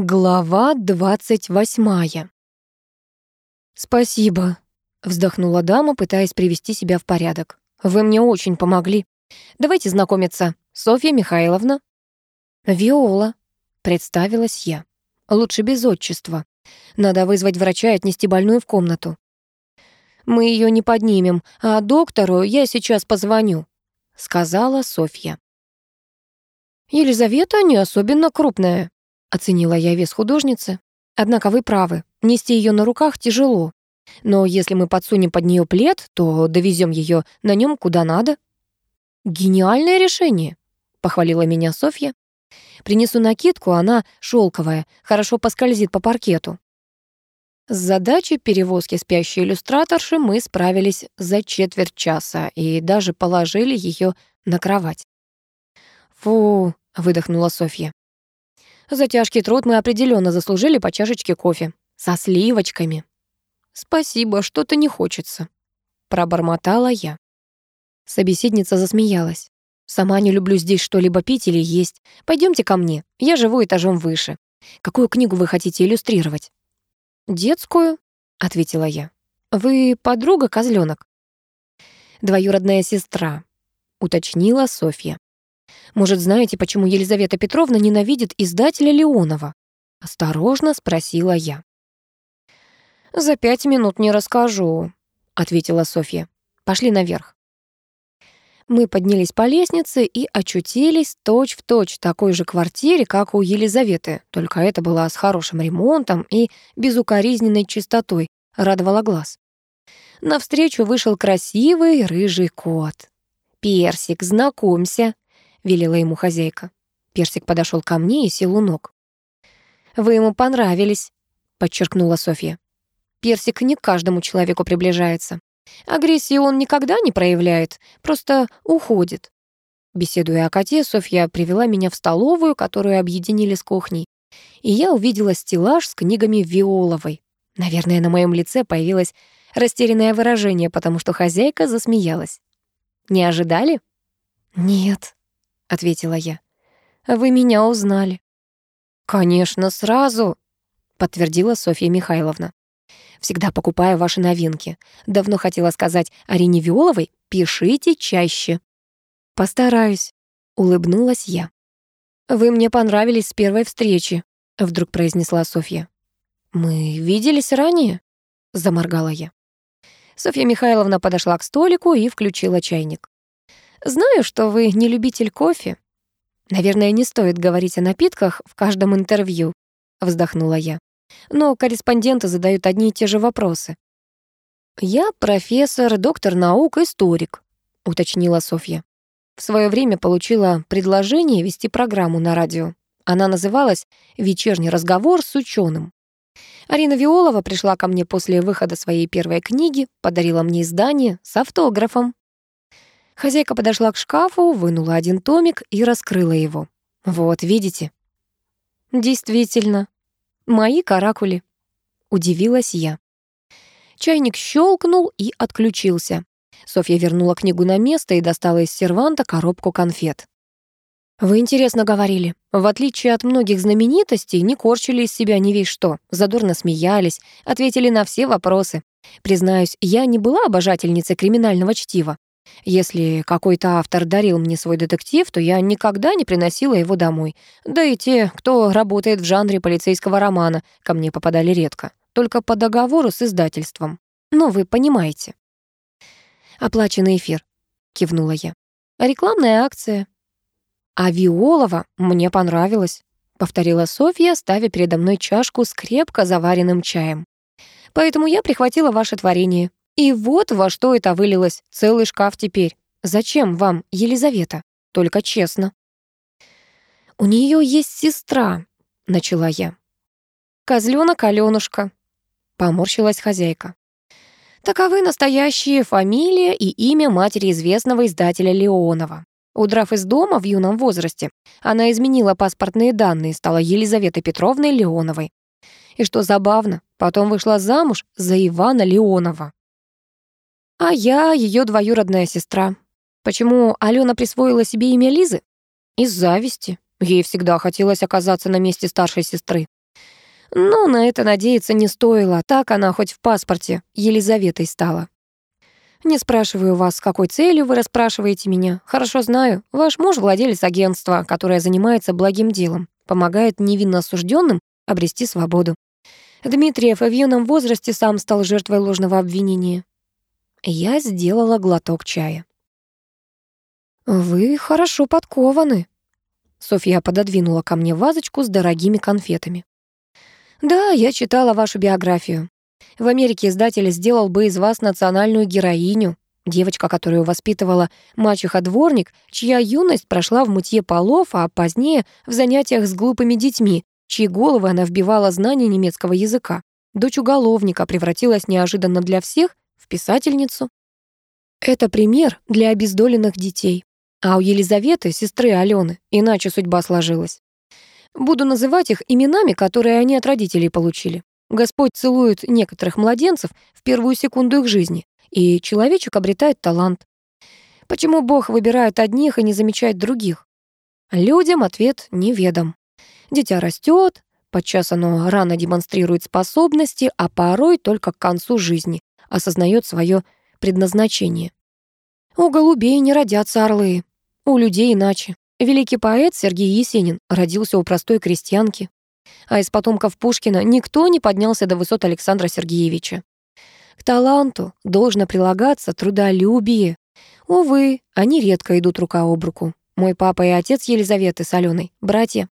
Глава двадцать восьмая. «Спасибо», — вздохнула дама, пытаясь привести себя в порядок. «Вы мне очень помогли. Давайте знакомиться. Софья Михайловна». «Виола», — представилась я. «Лучше без отчества. Надо вызвать врача и отнести больную в комнату». «Мы ее не поднимем, а доктору я сейчас позвоню», — сказала Софья. «Елизавета не особенно крупная», Оценила я вес художницы. Однако вы правы, нести ее на руках тяжело. Но если мы подсунем под нее плед, то довезем ее на нем куда надо. Гениальное решение, похвалила меня Софья. Принесу накидку, она шелковая, хорошо поскользит по паркету. С задачей перевозки спящей иллюстраторши мы справились за четверть часа и даже положили ее на кровать. «Фу», — выдохнула Софья. За тяжкий труд мы определенно заслужили по чашечке кофе. Со сливочками. «Спасибо, что-то не хочется», — пробормотала я. Собеседница засмеялась. «Сама не люблю здесь что-либо пить или есть. Пойдемте ко мне, я живу этажом выше. Какую книгу вы хотите иллюстрировать?» «Детскую», — ответила я. «Вы подруга козленок?» «Двоюродная сестра», — уточнила Софья. Может, знаете, почему Елизавета Петровна ненавидит издателя Леонова?» Осторожно спросила я. «За пять минут не расскажу», — ответила Софья. «Пошли наверх». Мы поднялись по лестнице и очутились точь-в-точь точь такой же квартире, как у Елизаветы, только это была с хорошим ремонтом и безукоризненной чистотой, радовала глаз. Навстречу вышел красивый рыжий кот. «Персик, знакомься», — велела ему хозяйка. Персик подошел ко мне и сел у ног. «Вы ему понравились», — подчеркнула Софья. «Персик не к каждому человеку приближается. Агрессии он никогда не проявляет, просто уходит». Беседуя о коте, Софья привела меня в столовую, которую объединили с кухней. И я увидела стеллаж с книгами Виоловой. Наверное, на моем лице появилось растерянное выражение, потому что хозяйка засмеялась. «Не ожидали?» «Нет», — ответила я. «Вы меня узнали». «Конечно, сразу», — подтвердила Софья Михайловна. «Всегда покупаю ваши новинки. Давно хотела сказать Арине Виоловой, пишите чаще». «Постараюсь», — улыбнулась я. «Вы мне понравились с первой встречи», — вдруг произнесла Софья. «Мы виделись ранее?» — заморгала я. Софья Михайловна подошла к столику и включила чайник. Знаю, что вы не любитель кофе. Наверное, не стоит говорить о напитках в каждом интервью, вздохнула я. Но корреспонденты задают одни и те же вопросы. Я профессор, доктор наук, историк, уточнила Софья. В свое время получила предложение вести программу на радио. Она называлась «Вечерний разговор с ученым». Арина Виолова пришла ко мне после выхода своей первой книги, подарила мне издание с автографом. Хозяйка подошла к шкафу, вынула один томик и раскрыла его. «Вот, видите?» «Действительно, мои каракули», — удивилась я. Чайник щелкнул и отключился. Софья вернула книгу на место и достала из серванта коробку конфет. «Вы интересно говорили. В отличие от многих знаменитостей, не корчили из себя ни весь что, задорно смеялись, ответили на все вопросы. Признаюсь, я не была обожательницей криминального чтива. Если какой-то автор дарил мне свой детектив, то я никогда не приносила его домой. Да и те, кто работает в жанре полицейского романа, ко мне попадали редко. Только по договору с издательством. Ну, вы понимаете. «Оплаченный эфир», — кивнула я. «Рекламная акция». «А Виолова мне понравилось», — повторила Софья, ставя передо мной чашку с крепко заваренным чаем. «Поэтому я прихватила ваше творение. И вот во что это вылилось. Целый шкаф теперь. Зачем вам, Елизавета? Только честно. У нее есть сестра, начала я. Козленок Алёнушка, поморщилась хозяйка. Таковы настоящие фамилия и имя матери известного издателя Леонова. Удрав из дома в юном возрасте, она изменила паспортные данные и стала Елизаветой Петровной Леоновой. И что забавно, потом вышла замуж за Ивана Леонова. А я ее двоюродная сестра. Почему Алена присвоила себе имя Лизы? Из зависти. Ей всегда хотелось оказаться на месте старшей сестры. Но на это надеяться не стоило, так она хоть в паспорте Елизаветой стала. Не спрашиваю вас, с какой целью вы расспрашиваете меня. Хорошо знаю, ваш муж владелец агентства, которое занимается благим делом, помогает невинно осужденным обрести свободу. Дмитриев в юном возрасте сам стал жертвой ложного обвинения. Я сделала глоток чая. «Вы хорошо подкованы». Софья пододвинула ко мне вазочку с дорогими конфетами. «Да, я читала вашу биографию. В Америке издатель сделал бы из вас национальную героиню, девочка, которую воспитывала мачеха-дворник, чья юность прошла в мутье полов, а позднее в занятиях с глупыми детьми, чьи головы она вбивала знания немецкого языка. Дочь уголовника превратилась неожиданно для всех в писательницу. Это пример для обездоленных детей. А у Елизаветы, сестры Алены, иначе судьба сложилась. Буду называть их именами, которые они от родителей получили. Господь целует некоторых младенцев в первую секунду их жизни, и человечек обретает талант. Почему Бог выбирает одних и не замечает других? Людям ответ неведом. Дитя растет, подчас оно рано демонстрирует способности, а порой только к концу жизни осознает свое предназначение. У голубей не родятся орлы, у людей иначе. Великий поэт Сергей Есенин родился у простой крестьянки. А из потомков Пушкина никто не поднялся до высот Александра Сергеевича. К таланту должно прилагаться трудолюбие. Увы, они редко идут рука об руку. Мой папа и отец Елизаветы с Аленой — братья.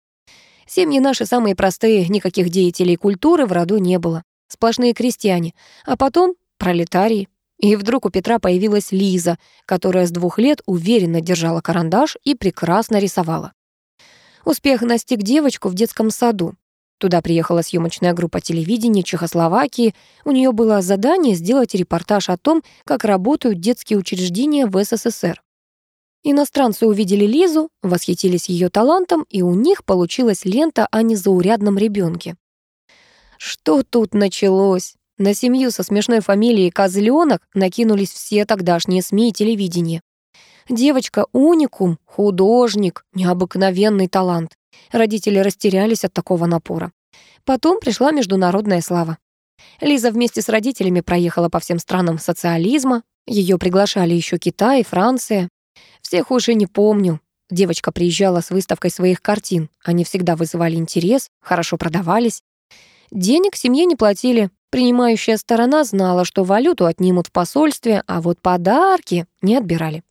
Семьи наши самые простые, никаких деятелей культуры в роду не было. Сплошные крестьяне, а потом пролетарии. И вдруг у Петра появилась Лиза, которая с двух лет уверенно держала карандаш и прекрасно рисовала. Успех настиг девочку в детском саду. Туда приехала съемочная группа телевидения Чехословакии. У нее было задание сделать репортаж о том, как работают детские учреждения в СССР. Иностранцы увидели Лизу, восхитились ее талантом, и у них получилась лента о незаурядном ребенке. Что тут началось? На семью со смешной фамилией Козленок накинулись все тогдашние СМИ и телевидение. Девочка уникум, художник, необыкновенный талант. Родители растерялись от такого напора. Потом пришла международная слава. Лиза вместе с родителями проехала по всем странам социализма. Ее приглашали еще Китай, Франция. Всех уже не помню. Девочка приезжала с выставкой своих картин. Они всегда вызывали интерес, хорошо продавались. Денег семье не платили, Принимающая сторона знала, что валюту отнимут в посольстве, а вот подарки не отбирали.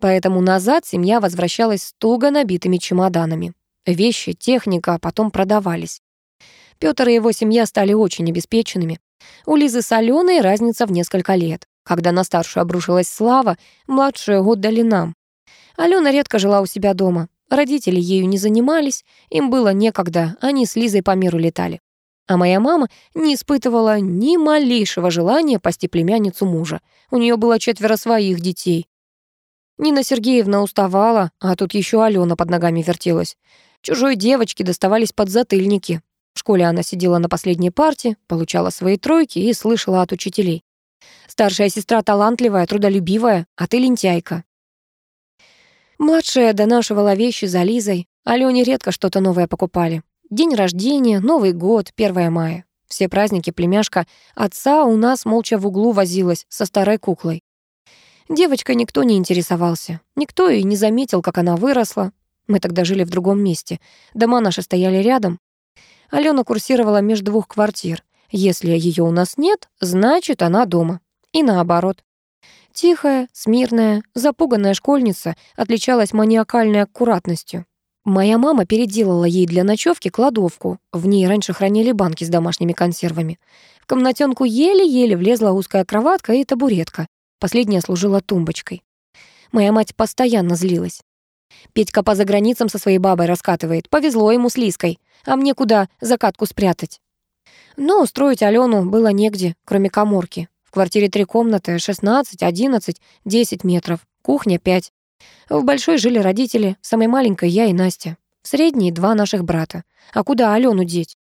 Поэтому назад семья возвращалась с туго набитыми чемоданами. Вещи, техника потом продавались. Пётр и его семья стали очень обеспеченными. У Лизы с Аленой разница в несколько лет. Когда на старшую обрушилась слава, младшую отдали нам. Алена редко жила у себя дома. Родители ею не занимались, им было некогда, они с Лизой по миру летали. А моя мама не испытывала ни малейшего желания пасти племянницу мужа. У нее было четверо своих детей. Нина Сергеевна уставала, а тут еще Алена под ногами вертелась. Чужой девочке доставались подзатыльники. В школе она сидела на последней парте, получала свои тройки и слышала от учителей. Старшая сестра талантливая, трудолюбивая, а ты лентяйка. Младшая донашивала вещи за Лизой. Алёне редко что-то новое покупали. День рождения, Новый год, 1 мая. Все праздники племяшка отца у нас молча в углу возилась со старой куклой. Девочкой никто не интересовался. Никто и не заметил, как она выросла. Мы тогда жили в другом месте. Дома наши стояли рядом. Алена курсировала между двух квартир. Если ее у нас нет, значит, она дома. И наоборот. Тихая, смирная, запуганная школьница отличалась маниакальной аккуратностью. Моя мама переделала ей для ночевки кладовку. В ней раньше хранили банки с домашними консервами. В комнатенку еле-еле влезла узкая кроватка и табуретка. Последняя служила тумбочкой. Моя мать постоянно злилась. Петька по заграницам со своей бабой раскатывает. Повезло ему с Лиской. А мне куда закатку спрятать? Но устроить Алену было негде, кроме коморки. В квартире три комнаты, 16, 11, 10 метров. Кухня 5. В большой жили родители, самой маленькой я и Настя. В средней два наших брата. А куда Алену деть?